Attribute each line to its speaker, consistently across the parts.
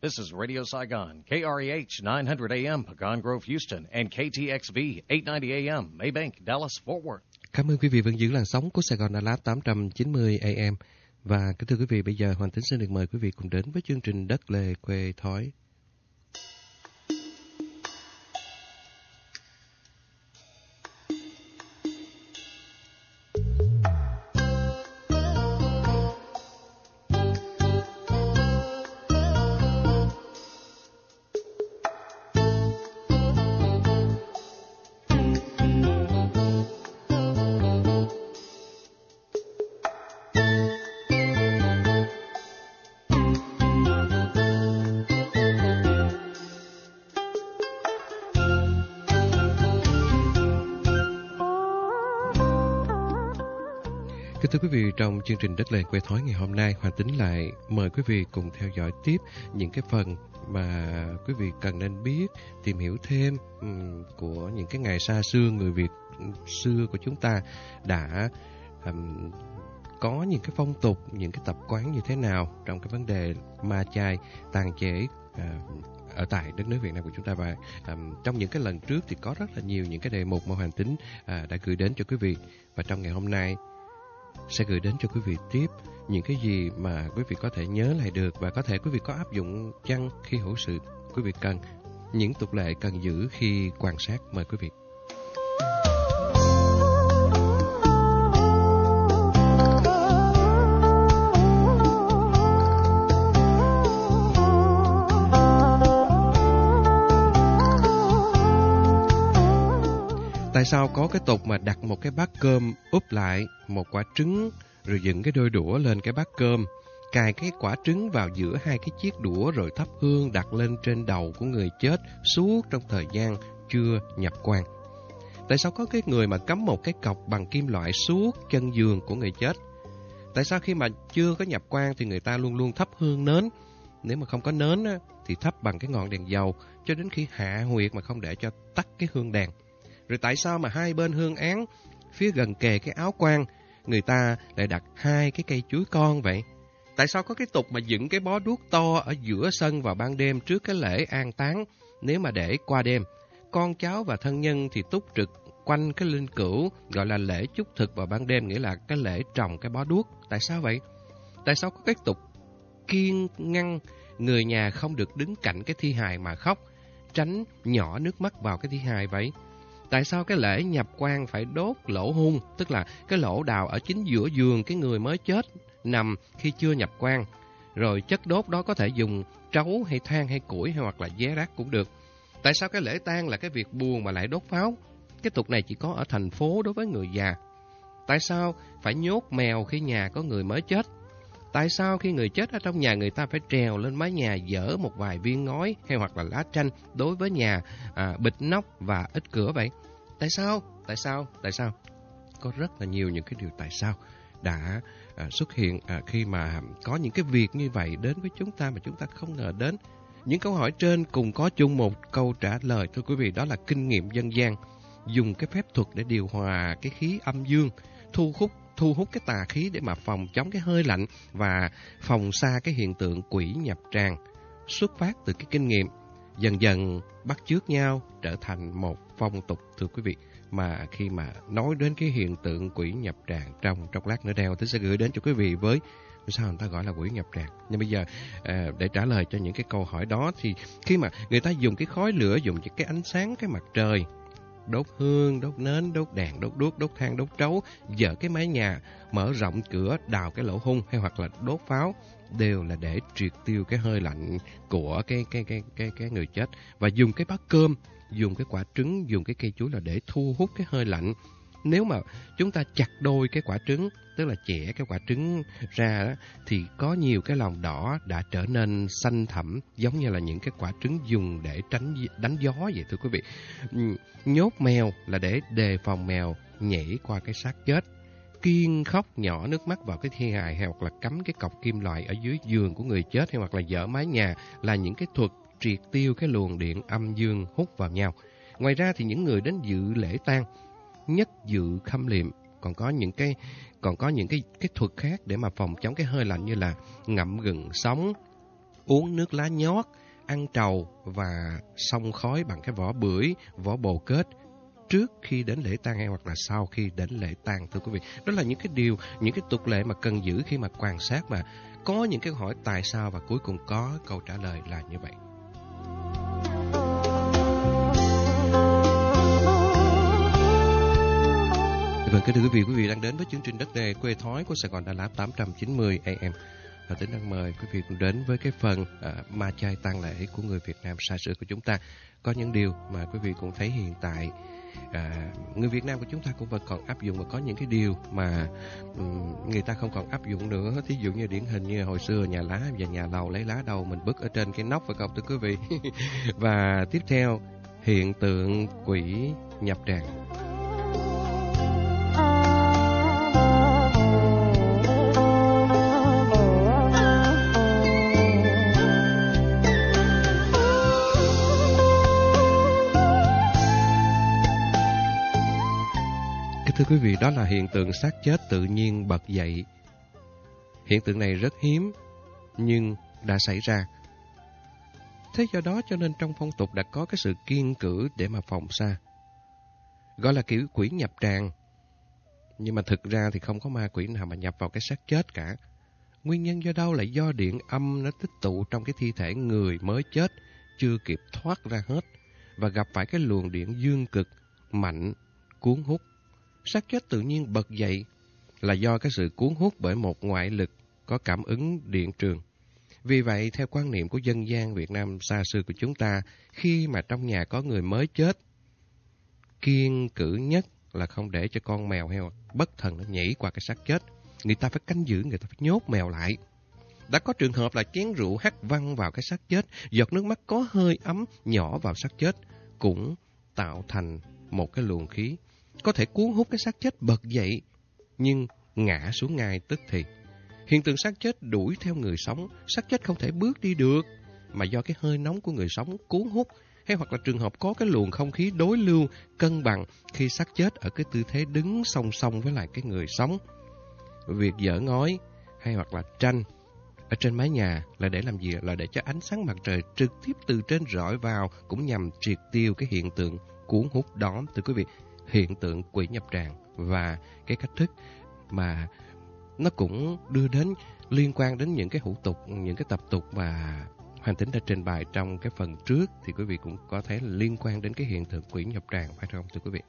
Speaker 1: This is Radio Saigon, KREH 900 AM, Pagan Grove, Houston, and KTXV 890 AM, Maybank, Dallas, Fort Worth.
Speaker 2: Cảm ơn quý vị vẫn giữ làn sóng của Sài Gòn Đà Lạt 890 AM. Và kính thưa quý vị, bây giờ Hoàng Tính xin được mời quý vị cùng đến với chương trình Đất Lề Quê Thói. Thưa quý vị, trong chương trình Đất Lề Quê Thói ngày hôm nay, Hoàng Tính lại mời quý vị cùng theo dõi tiếp những cái phần mà quý vị cần nên biết, tìm hiểu thêm um, của những cái ngày xa xưa người Việt xưa của chúng ta đã um, có những cái phong tục, những cái tập quán như thế nào trong cái vấn đề ma chay, tàn chế uh, à, ở tại đất nước Việt Nam của chúng ta. Và um, trong những cái lần trước thì có rất là nhiều những cái đề mục mà Hoàng Tính uh, đã gửi đến cho quý vị. Và trong ngày hôm nay sẽ gửi đến cho quý vị tiếp những cái gì mà quý vị có thể nhớ lại được và có thể quý vị có áp dụng chăng khi hữu sự. Quý vị cần những tục lệ cần giữ khi quan sát. Mời quý vị. Sao có cái tục mà đặt một cái bát cơm úp lại một quả trứng rồi dựng cái đôi đũa lên cái bát cơm, cài cái quả trứng vào giữa hai cái chiếc đũa rồi thắp hương đặt lên trên đầu của người chết suốt trong thời gian chưa nhập quan. Tại sao có cái người mà cắm một cái cọc bằng kim loại suốt chân giường của người chết? Tại sao khi mà chưa có nhập quan thì người ta luôn luôn thắp hương nến? Nếu mà không có nến thì thắp bằng cái ngọn đèn dầu cho đến khi hạ huyệt mà không để cho tắt cái hương đèn. Rồi tại sao mà hai bên hương án, phía gần kề cái áo quan, người ta lại đặt hai cái cây chuối con vậy? Tại sao có cái tục mà dựng cái bó đuốc to ở giữa sân vào ban đêm trước cái lễ an táng nếu mà để qua đêm? Con cháu và thân nhân thì túc trực quanh cái linh cữu gọi là lễ chúc thực vào ban đêm nghĩa là cái lễ trồng cái bó đuốc. Tại sao vậy? Tại sao có cái tục kiên ngăn người nhà không được đứng cạnh cái thi hài mà khóc, tránh nhỏ nước mắt vào cái thi hài vậy? Tại sao cái lễ nhập quan phải đốt lỗ hung, tức là cái lỗ đào ở chính giữa giường cái người mới chết nằm khi chưa nhập quan. Rồi chất đốt đó có thể dùng trấu hay than hay củi hay hoặc là vé rác cũng được. Tại sao cái lễ tang là cái việc buồn mà lại đốt pháo? Cái tục này chỉ có ở thành phố đối với người già. Tại sao phải nhốt mèo khi nhà có người mới chết? Tại sao khi người chết ở trong nhà người ta phải trèo lên mái nhà dỡ một vài viên ngói hay hoặc là lá tranh đối với nhà à, bịch nóc và ít cửa vậy? Tại sao? Tại sao? Tại sao? Có rất là nhiều những cái điều tại sao đã à, xuất hiện à, khi mà có những cái việc như vậy đến với chúng ta mà chúng ta không ngờ đến. Những câu hỏi trên cùng có chung một câu trả lời thưa quý vị đó là kinh nghiệm dân gian dùng cái phép thuật để điều hòa cái khí âm dương thu hút thu hút cái tà khí để mà phòng chống cái hơi lạnh và phòng xa cái hiện tượng quỷ nhập tràng xuất phát từ cái kinh nghiệm. Dần dần bắt chước nhau trở thành một phong tục thưa quý vị. Mà khi mà nói đến cái hiện tượng quỷ nhập tràng trong trong lát nữa đeo tôi sẽ gửi đến cho quý vị với sao người ta gọi là quỷ nhập tràng? Nhưng bây giờ à, để trả lời cho những cái câu hỏi đó thì khi mà người ta dùng cái khói lửa dùng cái ánh sáng cái mặt trời đốt hương, đốt nến, đốt đèn, đốt đuốc, đốt than, đốt trấu, dở cái mái nhà, mở rộng cửa, đào cái lỗ hung hay hoặc là đốt pháo đều là để triệt tiêu cái hơi lạnh của cái cái cái cái cái người chết và dùng cái bát cơm, dùng cái quả trứng, dùng cái cây chuối là để thu hút cái hơi lạnh. Nếu mà chúng ta chặt đôi cái quả trứng, tức là chẻ cái quả trứng ra đó, thì có nhiều cái lòng đỏ đã trở nên xanh thẳm giống như là những cái quả trứng dùng để tránh đánh gió vậy thưa quý vị. Nhốt mèo là để đề phòng mèo nhảy qua cái xác chết. Kiên khóc nhỏ nước mắt vào cái thi hài hay hoặc là cắm cái cọc kim loại ở dưới giường của người chết hay hoặc là dỡ mái nhà là những cái thuật triệt tiêu cái luồng điện âm dương hút vào nhau. Ngoài ra thì những người đến dự lễ tang nhất dự khâm liệm còn có những cái còn có những cái cái thuật khác để mà phòng chống cái hơi lạnh như là ngậm gừng sống uống nước lá nhót, ăn trầu và xông khói bằng cái vỏ bưởi, vỏ bồ kết trước khi đến lễ tang hay hoặc là sau khi đến lễ tang thưa quý vị. Đó là những cái điều, những cái tục lệ mà cần giữ khi mà quan sát mà có những cái hỏi tại sao và cuối cùng có câu trả lời là như vậy. Vâng, kính thưa quý vị, quý vị đang đến với chương trình đất đề quê thói của Sài Gòn Đà Lạt 890 AM. Và tính đang mời quý vị cùng đến với cái phần à, ma chay tang lễ của người Việt Nam xa xưa của chúng ta. Có những điều mà quý vị cũng thấy hiện tại à, người Việt Nam của chúng ta cũng vẫn còn áp dụng và có những cái điều mà um, người ta không còn áp dụng nữa thí dụ như điển hình như hồi xưa nhà lá và nhà lầu lấy lá đầu mình bứt ở trên cái nóc phải không thưa quý vị và tiếp theo hiện tượng quỷ nhập tràng Thưa quý vị, đó là hiện tượng xác chết tự nhiên bật dậy. Hiện tượng này rất hiếm, nhưng đã xảy ra. Thế do đó cho nên trong phong tục đã có cái sự kiên cử để mà phòng xa. Gọi là kiểu quỷ nhập tràng. Nhưng mà thực ra thì không có ma quỷ nào mà nhập vào cái xác chết cả. Nguyên nhân do đâu là do điện âm nó tích tụ trong cái thi thể người mới chết, chưa kịp thoát ra hết, và gặp phải cái luồng điện dương cực, mạnh, cuốn hút xác chết tự nhiên bật dậy là do cái sự cuốn hút bởi một ngoại lực có cảm ứng điện trường. Vì vậy, theo quan niệm của dân gian Việt Nam xa xưa của chúng ta, khi mà trong nhà có người mới chết, kiên cử nhất là không để cho con mèo heo bất thần nó nhảy qua cái xác chết. Người ta phải canh giữ, người ta phải nhốt mèo lại. Đã có trường hợp là chén rượu hắt văng vào cái xác chết, giọt nước mắt có hơi ấm nhỏ vào xác chết, cũng tạo thành một cái luồng khí có thể cuốn hút cái xác chết bật dậy, nhưng ngã xuống ngay tức thì. Hiện tượng xác chết đuổi theo người sống, xác chết không thể bước đi được, mà do cái hơi nóng của người sống cuốn hút, hay hoặc là trường hợp có cái luồng không khí đối lưu, cân bằng khi xác chết ở cái tư thế đứng song song với lại cái người sống. Việc dở ngói hay hoặc là tranh ở trên mái nhà là để làm gì? Là để cho ánh sáng mặt trời trực tiếp từ trên rọi vào cũng nhằm triệt tiêu cái hiện tượng cuốn hút đó. Thưa quý vị, hiện tượng quỷ nhập tràng và cái cách thức mà nó cũng đưa đến liên quan đến những cái hủ tục, những cái tập tục mà Hoàng Tính đã trình bày trong cái phần trước thì quý vị cũng có thể là liên quan đến cái hiện tượng quỷ nhập tràng phải không thưa quý vị?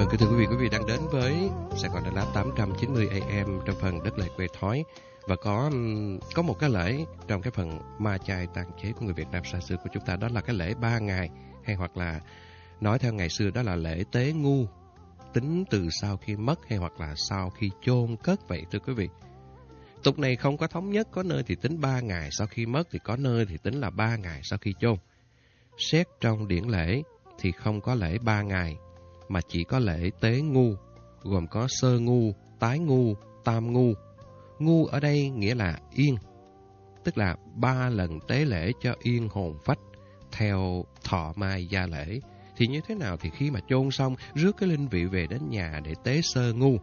Speaker 2: Vâng, kính thưa quý vị, quý vị đang đến với Sài Gòn Đà Lạt 890 AM trong phần đất lệ quê thói và có có một cái lễ trong cái phần ma chay tàn chế của người Việt Nam xa xưa của chúng ta đó là cái lễ ba ngày hay hoặc là nói theo ngày xưa đó là lễ tế ngu tính từ sau khi mất hay hoặc là sau khi chôn cất vậy thưa quý vị. Tục này không có thống nhất, có nơi thì tính ba ngày sau khi mất thì có nơi thì tính là ba ngày sau khi chôn. Xét trong điển lễ thì không có lễ ba ngày mà chỉ có lễ tế ngu gồm có sơ ngu, tái ngu, tam ngu Ngu ở đây nghĩa là yên, tức là ba lần tế lễ cho yên hồn phách theo thọ mai gia lễ. Thì như thế nào thì khi mà chôn xong, rước cái linh vị về đến nhà để tế sơ ngu.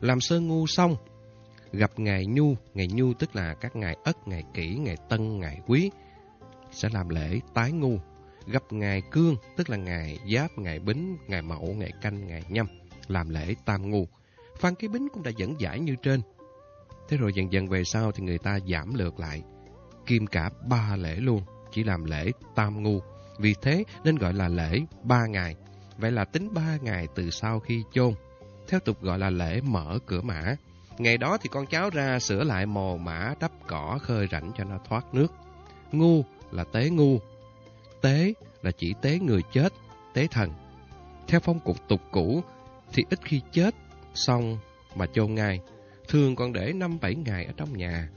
Speaker 2: Làm sơ ngu xong, gặp ngày nhu, ngày nhu tức là các ngày ất, ngày kỷ, ngày tân, ngày quý, sẽ làm lễ tái ngu. Gặp ngày cương, tức là ngày giáp, ngày bính, ngày mậu, ngày canh, ngày nhâm, làm lễ tam ngu. Phan Kế Bính cũng đã dẫn giải như trên, Thế rồi dần dần về sau thì người ta giảm lược lại, kim cả ba lễ luôn, chỉ làm lễ tam ngu. Vì thế nên gọi là lễ ba ngày. Vậy là tính ba ngày từ sau khi chôn. Theo tục gọi là lễ mở cửa mã. Ngày đó thì con cháu ra sửa lại mồ mã đắp cỏ khơi rảnh cho nó thoát nước. Ngu là tế ngu. Tế là chỉ tế người chết, tế thần. Theo phong cục tục cũ thì ít khi chết xong mà chôn ngay thường còn để năm bảy ngày ở trong nhà.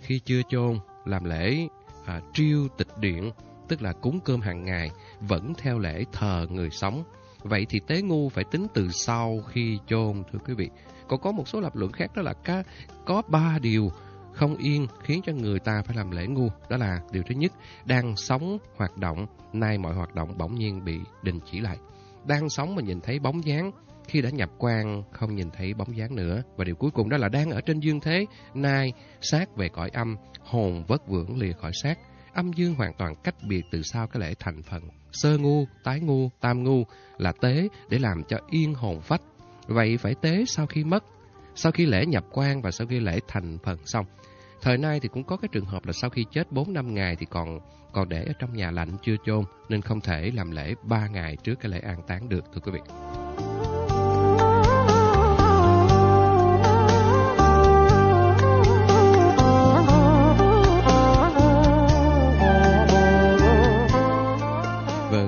Speaker 2: Khi chưa chôn, làm lễ à, triêu tịch điện, tức là cúng cơm hàng ngày, vẫn theo lễ thờ người sống. Vậy thì tế ngu phải tính từ sau khi chôn, thưa quý vị. Còn có một số lập luận khác đó là có, có ba điều không yên khiến cho người ta phải làm lễ ngu. Đó là điều thứ nhất, đang sống hoạt động, nay mọi hoạt động bỗng nhiên bị đình chỉ lại. đang sống mà nhìn thấy bóng dáng, khi đã nhập quan không nhìn thấy bóng dáng nữa. Và điều cuối cùng đó là đang ở trên dương thế, nay xác về cõi âm, hồn vất vưởng lìa khỏi xác. Âm dương hoàn toàn cách biệt từ sau cái lễ thành phần. Sơ ngu, tái ngu, tam ngu là tế để làm cho yên hồn phách. Vậy phải tế sau khi mất, sau khi lễ nhập quan và sau khi lễ thành phần xong. Thời nay thì cũng có cái trường hợp là sau khi chết 4 năm ngày thì còn còn để ở trong nhà lạnh chưa chôn, nên không thể làm lễ 3 ngày trước cái lễ an táng được, thưa quý vị.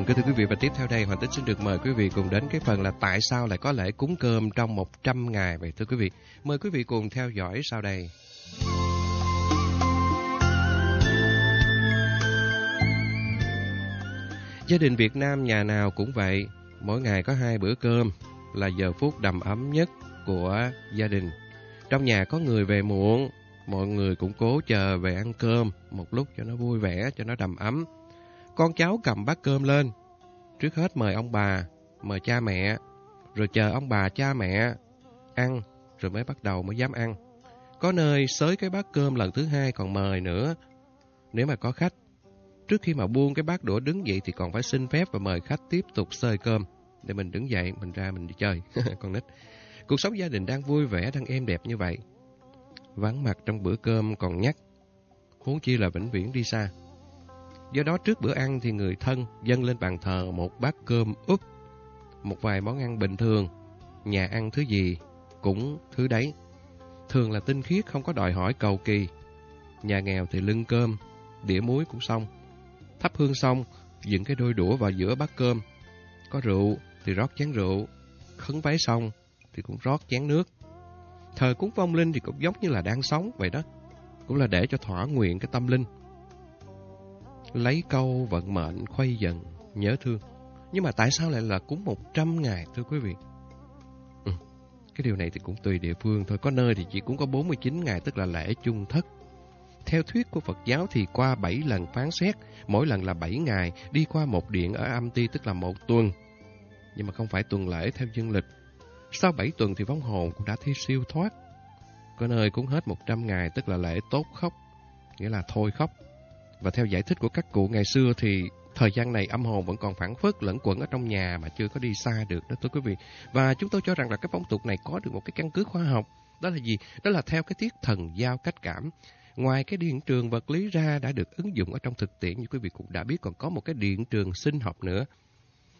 Speaker 2: Vâng, kính thưa quý vị và tiếp theo đây Hoàng Tích xin được mời quý vị cùng đến cái phần là tại sao lại có lễ cúng cơm trong 100 ngày vậy thưa quý vị. Mời quý vị cùng theo dõi sau đây. Gia đình Việt Nam nhà nào cũng vậy, mỗi ngày có hai bữa cơm là giờ phút đầm ấm nhất của gia đình. Trong nhà có người về muộn, mọi người cũng cố chờ về ăn cơm một lúc cho nó vui vẻ, cho nó đầm ấm. Con cháu cầm bát cơm lên, trước hết mời ông bà, mời cha mẹ, rồi chờ ông bà cha mẹ ăn, rồi mới bắt đầu mới dám ăn. Có nơi xới cái bát cơm lần thứ hai còn mời nữa. Nếu mà có khách, Trước khi mà buông cái bát đũa đứng dậy thì còn phải xin phép và mời khách tiếp tục xơi cơm. Để mình đứng dậy, mình ra mình đi chơi. con nít. Cuộc sống gia đình đang vui vẻ, đang êm đẹp như vậy. Vắng mặt trong bữa cơm còn nhắc. Huống chi là vĩnh viễn đi xa. Do đó trước bữa ăn thì người thân dâng lên bàn thờ một bát cơm úp. Một vài món ăn bình thường. Nhà ăn thứ gì cũng thứ đấy. Thường là tinh khiết không có đòi hỏi cầu kỳ. Nhà nghèo thì lưng cơm, đĩa muối cũng xong. Thắp hương xong, dựng cái đôi đũa vào giữa bát cơm. Có rượu thì rót chén rượu, khấn vái xong thì cũng rót chén nước. Thờ cúng vong linh thì cũng giống như là đang sống vậy đó. Cũng là để cho thỏa nguyện cái tâm linh. Lấy câu vận mệnh khuây dần, nhớ thương. Nhưng mà tại sao lại là cúng 100 ngày thưa quý vị? Ừ, cái điều này thì cũng tùy địa phương thôi. Có nơi thì chỉ cũng có 49 ngày tức là lễ chung thất. Theo thuyết của Phật giáo thì qua 7 lần phán xét, mỗi lần là 7 ngày, đi qua một điện ở âm ti tức là một tuần. Nhưng mà không phải tuần lễ theo dương lịch. Sau 7 tuần thì vong hồn cũng đã thi siêu thoát. Có nơi cũng hết 100 ngày tức là lễ tốt khóc, nghĩa là thôi khóc. Và theo giải thích của các cụ ngày xưa thì thời gian này âm hồn vẫn còn phản phất lẫn quẩn ở trong nhà mà chưa có đi xa được đó thưa quý vị. Và chúng tôi cho rằng là cái phong tục này có được một cái căn cứ khoa học. Đó là gì? Đó là theo cái tiết thần giao cách cảm. Ngoài cái điện trường vật lý ra đã được ứng dụng ở trong thực tiễn như quý vị cũng đã biết còn có một cái điện trường sinh học nữa.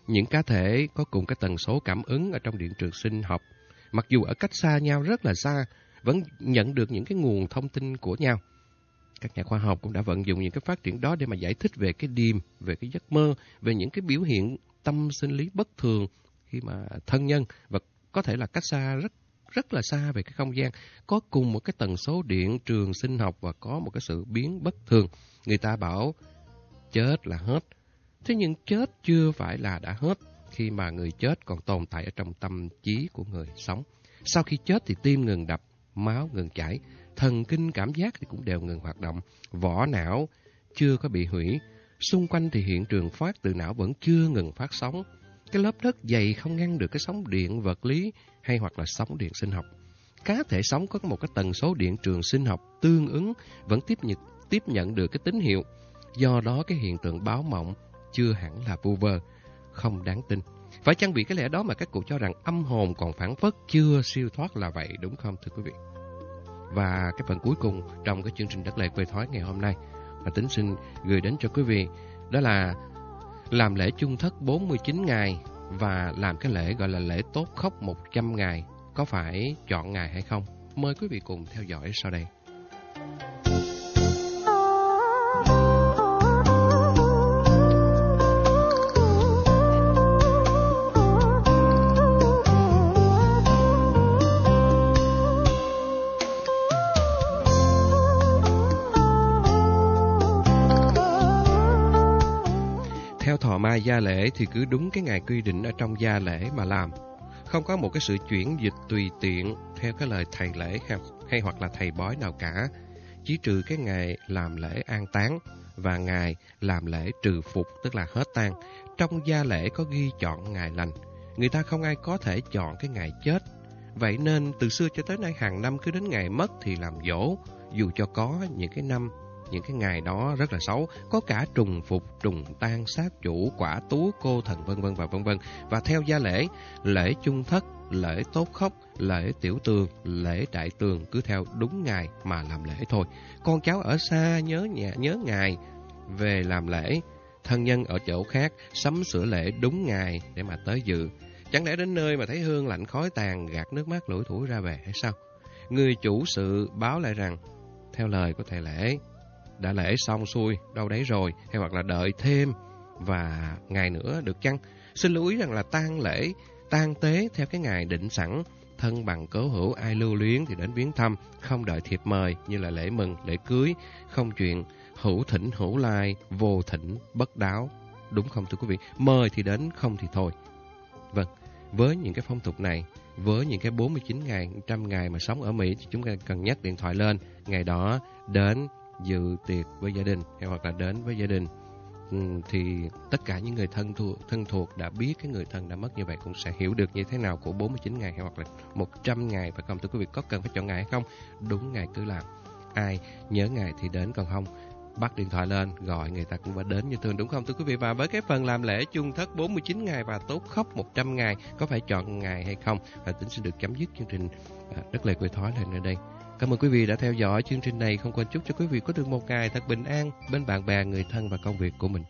Speaker 2: Những cá thể có cùng cái tần số cảm ứng ở trong điện trường sinh học, mặc dù ở cách xa nhau rất là xa, vẫn nhận được những cái nguồn thông tin của nhau. Các nhà khoa học cũng đã vận dụng những cái phát triển đó để mà giải thích về cái điềm, về cái giấc mơ, về những cái biểu hiện tâm sinh lý bất thường khi mà thân nhân và có thể là cách xa rất rất là xa về cái không gian, có cùng một cái tần số điện trường sinh học và có một cái sự biến bất thường. Người ta bảo chết là hết. Thế nhưng chết chưa phải là đã hết khi mà người chết còn tồn tại ở trong tâm trí của người sống. Sau khi chết thì tim ngừng đập, máu ngừng chảy, thần kinh cảm giác thì cũng đều ngừng hoạt động, vỏ não chưa có bị hủy, xung quanh thì hiện trường phát từ não vẫn chưa ngừng phát sóng. Cái lớp đất dày không ngăn được cái sóng điện vật lý hay hoặc là sóng điện sinh học. Cá thể sống có một cái tần số điện trường sinh học tương ứng vẫn tiếp nhận, tiếp nhận được cái tín hiệu. Do đó cái hiện tượng báo mộng chưa hẳn là vu vơ, không đáng tin. Phải chăng vì cái lẽ đó mà các cụ cho rằng âm hồn còn phản phất chưa siêu thoát là vậy đúng không thưa quý vị? Và cái phần cuối cùng trong cái chương trình Đất Lệ Quê Thói ngày hôm nay mà tính xin gửi đến cho quý vị, đó là làm lễ chung thất 49 ngày và làm cái lễ gọi là lễ tốt khóc 100 ngày. Có phải chọn ngày hay không? Mời quý vị cùng theo dõi sau đây. Gia lễ thì cứ đúng cái ngày quy định ở trong gia lễ mà làm. Không có một cái sự chuyển dịch tùy tiện theo cái lời thầy lễ hay, hay hoặc là thầy bói nào cả. Chỉ trừ cái ngày làm lễ an táng và ngày làm lễ trừ phục tức là hết tang. trong gia lễ có ghi chọn ngày lành. Người ta không ai có thể chọn cái ngày chết. Vậy nên từ xưa cho tới nay hàng năm cứ đến ngày mất thì làm dỗ, dù cho có những cái năm những cái ngày đó rất là xấu, có cả trùng phục, trùng tan, sát chủ, quả tú, cô thần vân vân và vân vân. Và theo gia lễ, lễ chung thất, lễ tốt khóc, lễ tiểu tường, lễ đại tường cứ theo đúng ngày mà làm lễ thôi. Con cháu ở xa nhớ nhà nhớ ngày về làm lễ, thân nhân ở chỗ khác sắm sửa lễ đúng ngày để mà tới dự. Chẳng lẽ đến nơi mà thấy hương lạnh khói tàn gạt nước mắt lủi thủi ra về hay sao? Người chủ sự báo lại rằng, theo lời của thầy lễ, đã lễ xong xuôi, đâu đấy rồi, hay hoặc là đợi thêm và ngày nữa được chăng? Xin lưu ý rằng là tang lễ, tang tế theo cái ngày định sẵn, thân bằng cố hữu ai lưu luyến thì đến viếng thăm, không đợi thiệp mời như là lễ mừng, lễ cưới, không chuyện hữu thỉnh hữu lai, vô thỉnh bất đáo. Đúng không thưa quý vị? Mời thì đến, không thì thôi. Vâng, với những cái phong tục này, với những cái 49 ngày, 100 ngày mà sống ở Mỹ thì chúng ta cần nhắc điện thoại lên. Ngày đó đến dự tiệc với gia đình hay hoặc là đến với gia đình ừ, thì tất cả những người thân thuộc, thân thuộc đã biết cái người thân đã mất như vậy cũng sẽ hiểu được như thế nào của 49 ngày hay hoặc là 100 ngày. Phải không? Thưa quý vị có cần phải chọn ngày hay không? Đúng ngày cứ làm. Ai nhớ ngày thì đến còn không bắt điện thoại lên gọi người ta cũng phải đến như thường đúng không? Thưa quý vị và với cái phần làm lễ chung thất 49 ngày và tốt khóc 100 ngày có phải chọn ngày hay không? Và tính sẽ được chấm dứt chương trình rất đất lệ quê thói lên ở đây. Cảm ơn quý vị đã theo dõi chương trình này. Không quên chúc cho quý vị có được một ngày thật bình an bên bạn bè, người thân và công việc của mình.